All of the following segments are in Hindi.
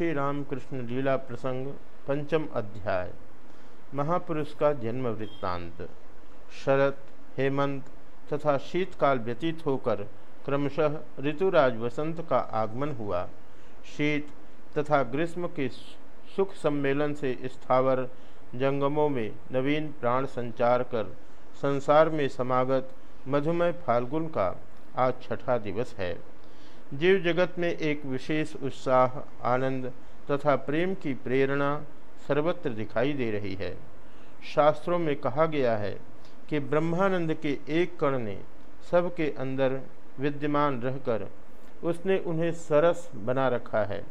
श्री रामकृष्ण लीला प्रसंग, पंचम अध्याय। महापुरुष का जन्म वृत्तांत। शरत, हेमंत तथा शीतकाल व्यतीत होकर क्रमशः ऋतुराज वसंत का आगमन हुआ। शीत तथा ग्रीष्म के सुख सम्मेलन से स्थावर जंगमों में नवीन प्राण संचार कर संसार में समागत मधुमय फाल्गुन का आज छठा दिवस है। जीव जगत में एक विशेष उत्साह, आनंद तथा प्रेम की प्रेरणा सर्वत्र दिखाई दे रही है। शास्त्रों में कहा गया है कि ब्रह्मानंद के एक कण ने सबके अंदर विद्यमान रहकर उसने उन्हें सरस बना रखा है।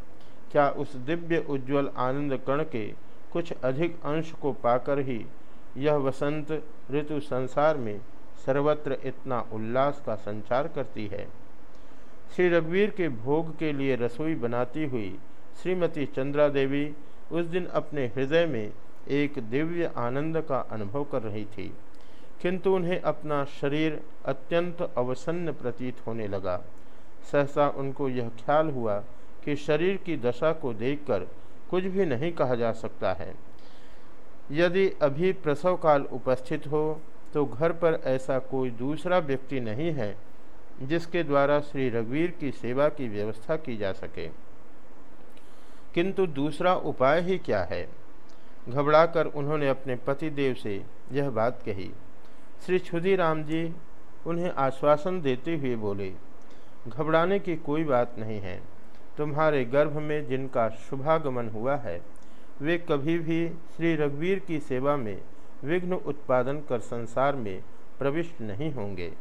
क्या उस दिव्य उज्ज्वल आनंद कण के कुछ अधिक अंश को पाकर ही यह वसंत ऋतु संसार में सर्वत्र इतना उल्लास का संचार करती है? श्री रघुवीर के भोग के लिए रसोई बनाती हुई श्रीमती चंद्रा देवी उस दिन अपने हृदय में एक दिव्य आनंद का अनुभव कर रही थी, किंतु उन्हें अपना शरीर अत्यंत अवसन्न प्रतीत होने लगा। सहसा उनको यह ख्याल हुआ कि शरीर की दशा को देखकर कुछ भी नहीं कहा जा सकता है। यदि अभी प्रसव काल उपस्थित हो तो घर पर ऐसा कोई दूसरा व्यक्ति नहीं है जिसके द्वारा श्री रघुवीर की सेवा की व्यवस्था की जा सके। किंतु दूसरा उपाय ही क्या है? घबराकर उन्होंने अपने पतिदेव से यह बात कही। श्री छुदी राम जी उन्हें आश्वासन देते हुए बोले, घबराने की कोई बात नहीं है। तुम्हारे गर्भ में जिनका शुभागमन हुआ है, वे कभी भी श्री रघुवीर की सेवा में विघ्न उत्पादन कर संसार में प्रविष्ट नहीं होंगे।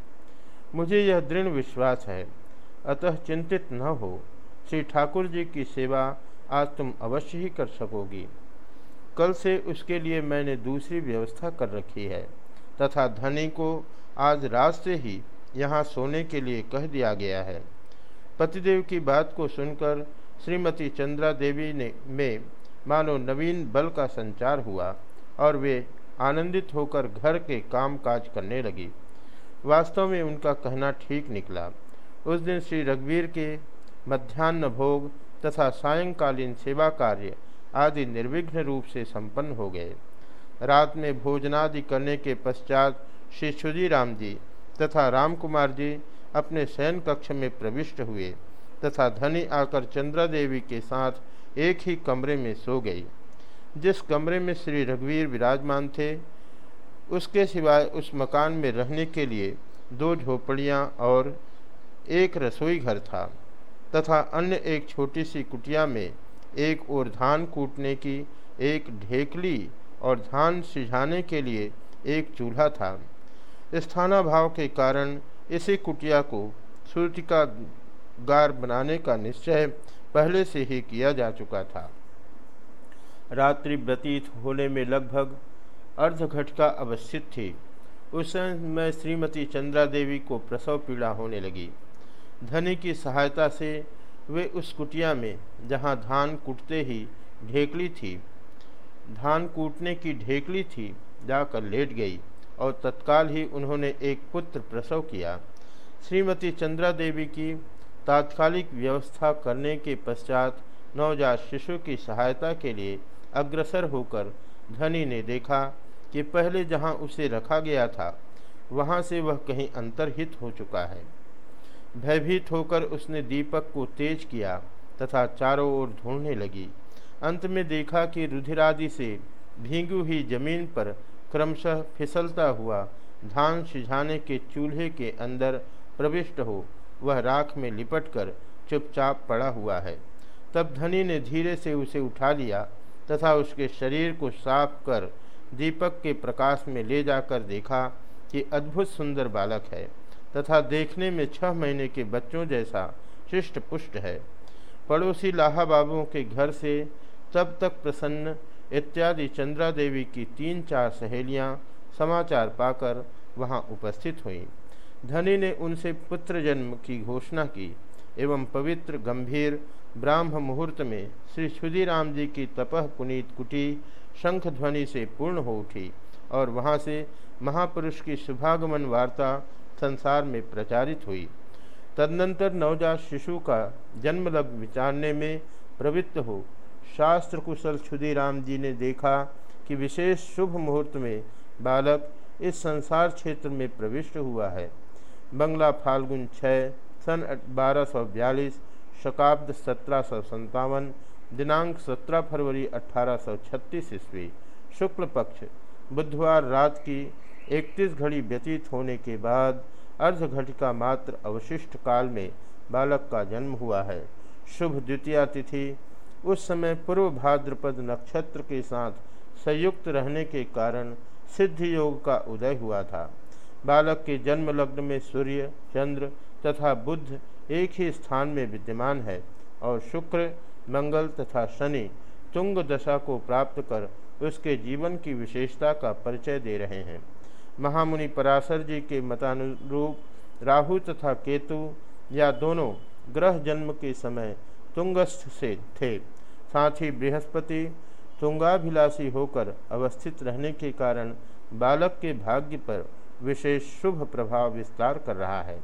मुझे यह दृढ़ विश्वास है। अतः चिंतित न हो। श्री ठाकुर जी की सेवा आज तुम अवश्य ही कर सकोगी। कल से उसके लिए मैंने दूसरी व्यवस्था कर रखी है। तथा धनी को आज रात से ही यहाँ सोने के लिए कह दिया गया है। पतिदेव की बात को सुनकर श्रीमती चंद्रा देवी ने में मानो नवीन बल का संचार हुआ और वे आनंदित होकर घर के काम काज करने लगी। वास्तव में उनका कहना ठीक निकला। उस दिन श्री रघुवीर के मध्यान्ह भोग तथा सायंकालीन सेवा कार्य आदि निर्विघ्न रूप से संपन्न हो गए। रात में भोजनादि करने के पश्चात श्री सुजी राम जी तथा राम कुमार जी अपने शयन कक्ष में प्रविष्ट हुए तथा धनी आकर चंद्रा देवी के साथ एक ही कमरे में सो गई। जिस कमरे में श्री रघुवीर विराजमान थे उसके सिवाय उस मकान में रहने के लिए दो झोपड़ियाँ और एक रसोई घर था, तथा अन्य एक छोटी सी कुटिया में एक और धान कूटने की एक ढेकली और धान सिझाने के लिए एक चूल्हा था। स्थानाभाव के कारण इसी कुटिया को सूर्तिका गार बनाने का निश्चय पहले से ही किया जा चुका था। रात्रि व्यतीत होने में लगभग अर्ध घटका अवस्थित थी। उस समय श्रीमती चंद्रा देवी को प्रसव पीड़ा होने लगी। धनी की सहायता से वे उस कुटिया में, जहाँ धान कूटते ही ढेकली थी, धान कूटने की ढेकली थी, जाकर लेट गई और तत्काल ही उन्होंने एक पुत्र प्रसव किया। श्रीमती चंद्रा देवी की तात्कालिक व्यवस्था करने के पश्चात नवजात शिशु की सहायता के लिए अग्रसर होकर धनी ने देखा कि पहले जहाँ उसे रखा गया था, वहाँ से वह कहीं अंतरहित हो चुका है। भयभीत होकर उसने दीपक को तेज किया तथा चारों ओर ढूँढने लगी। अंत में देखा कि रुधिरादि से भींगी हुई ज़मीन पर क्रमशः फिसलता हुआ धान सिझाने के चूल्हे के अंदर प्रविष्ट हो, वह राख में लिपट कर चुपचाप पड़ा हुआ है। तब धनी ने धीरे से उसे उठा लिया तथा उसके शरीर को साफ़ कर दीपक के प्रकाश में ले जाकर देखा कि अद्भुत सुंदर बालक है, तथा देखने में छह महीने के बच्चों जैसा शिष्ट पुष्ट है। पड़ोसी लाहा बाबुओं के घर से तब तक प्रसन्न इत्यादि चंद्रा देवी की तीन चार सहेलियाँ समाचार पाकर वहाँ उपस्थित हुईं। धनी ने उनसे पुत्र जन्म की घोषणा की एवं पवित्र गंभीर ब्राह्म मुहूर्त में श्री क्षुदीराम जी की तपह पुनीत कुटी शंख ध्वनि से पूर्ण हो उठी और वहाँ से महापुरुष की शुभागमन वार्ता संसार में प्रचारित हुई। तदनंतर नवजात शिशु का जन्म लग विचारने में प्रवृत्त हो। शास्त्र कुशल क्षुदीराम जी ने देखा कि विशेष शुभ मुहूर्त में बालक इस संसार क्षेत्र में प्रविष्ट हुआ है। बंगला फाल्गुन छः सन बारह सौ बयालीस शकाब्द सत्रह सौ दिनांक 17 फरवरी अठारह सौ छत्तीस ईस्वी, शुक्ल पक्ष, बुधवार रात की 31 घड़ी व्यतीत होने के बाद अर्ध घटिका मात्र अवशिष्ट काल में बालक का जन्म हुआ है। शुभ द्वितीया तिथि, उस समय पूर्व भाद्रपद नक्षत्र के साथ संयुक्त रहने के कारण सिद्ध योग का उदय हुआ था। बालक के जन्म लग्न में सूर्य, चंद्र तथा बुद्ध एक ही स्थान में विद्यमान है और शुक्र मंगल तथा शनि तुंग दशा को प्राप्त कर उसके जीवन की विशेषता का परिचय दे रहे हैं। महामुनि पराशर जी के मतानुरूप राहु तथा केतु या दोनों ग्रह जन्म के समय तुंगस्थ से थे। साथ ही बृहस्पति तुंगाभिलाषी होकर अवस्थित रहने के कारण बालक के भाग्य पर विशेष शुभ प्रभाव विस्तार कर रहा है।